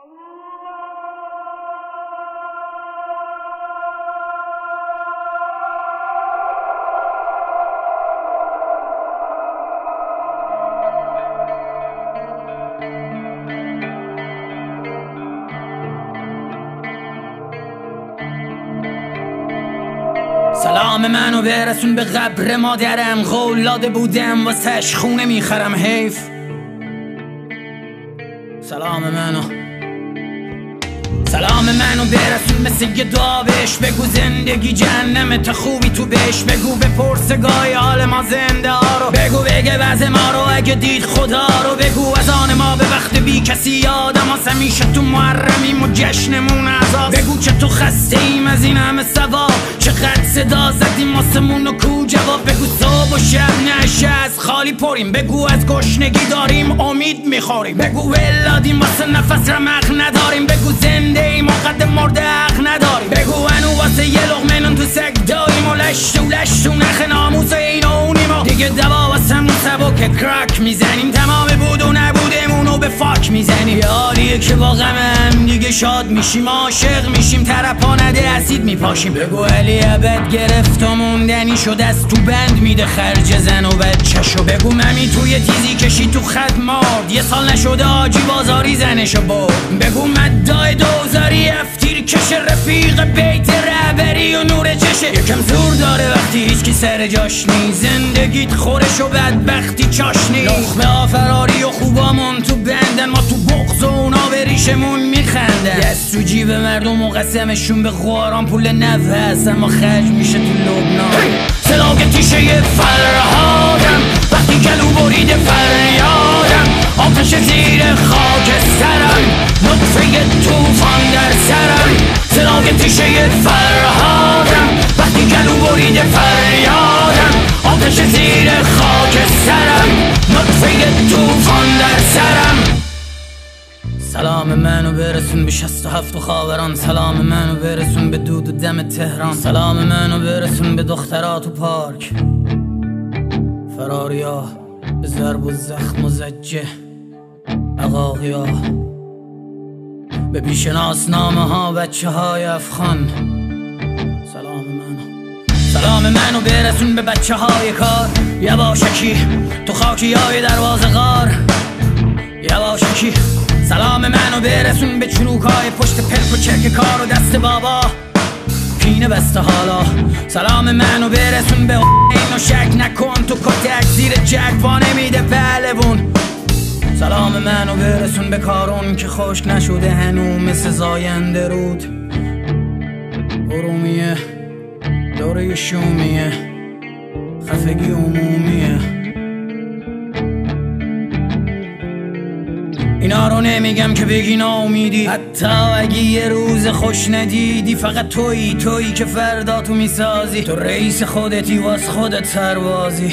سلام منو برسون به قبر مادرم غولاده بودم واسش خونه می‌خرم حیف. سلام منو. سلام منو برسون مثل یه بهش بگو زندگی جهنم خوبی تو بهش. بگو به پرسگاه حال ما زنده ها رو. بگو بگه وز ما رو اگه دید خدا رو. بگو از آن ما به وقت بی کسی یادم آسه میشه تو محرمیم و جشنمون عذاب. بگو که تو خسته ایم از این همه سواب چقدر صدا زدیم آسمون و کو جواب. بگو صبح و شب نشه از خالی پریم. بگو از گشنگی داریم امید می‌خوریم. بگو ولادیم واسه نفس رمق نداریم. بگو زنده ایم و قد مرده حق نداریم. بگو انو واسه یه لغمه تو سگ داریم و لشتو لشتو نخ ناموس این اونیم دیگه دوا واسه که کرک می‌زنیم. تمام بود و نبودمون و به فاک می‌زنیم. یاریه که با غمم دیگه شاد میشیم عاشق میشیم ترپا نده اسید میپاشیم. بگو علی عبد گرفت و موندنی شد از تو بند میده خرج زن و بچهشو بگو ممی توی تیزی کشی تو خد مارد. یه سال نشده آجی بازاری زنشو برد. بگو کش رفیق بیت رهبری و نور چشه. یکم زور داره وقتی هیچکی سر جاش نی زندگیت خورش و بدبختی چاشنی لخمه آفراری و خوبامون تو بندن. ما تو بغز و اونا به ریشمون میخندن. دست تو جیب مردم و قسمشون به خواران پول نفه هست. اما خرج میشه تو لبنان. سلاک تیشه فرهادم. وقتی کلو بریده فریادم. آتش زیر خاک سلام منو برسون به شست و هفت و خاوران. سلام منو برسون به دود و دم تهران. سلام منو برسون به دخترات و پارک. فراریا به ضرب و زخم و زجه. اقاقیا به بیشناس نامه ها بچه های افغان. سلام منو سلام منو برسون به بچه های کار. یواشکی تو خاکی های دروازه غار یواشکی سلام منو برسون به چروکای پشت پلک و چرک کار و دست بابا. پینه بسته حالا. سلام منو برسون به اینو شک نکن. تو کتک زیر جک پا نمیده پهلوون سلام منو برسون به کارون که خشک نشده هنو مثل زاینده رود. ارومیه دوره شومیه خفگی عمومیه. رو نمیگم که بگی نامیدی حتی اگه یه روز خوش ندیدی فقط تویی تویی که فردا تو می‌سازی. تو رئیس خودتی واس خودت سربازی.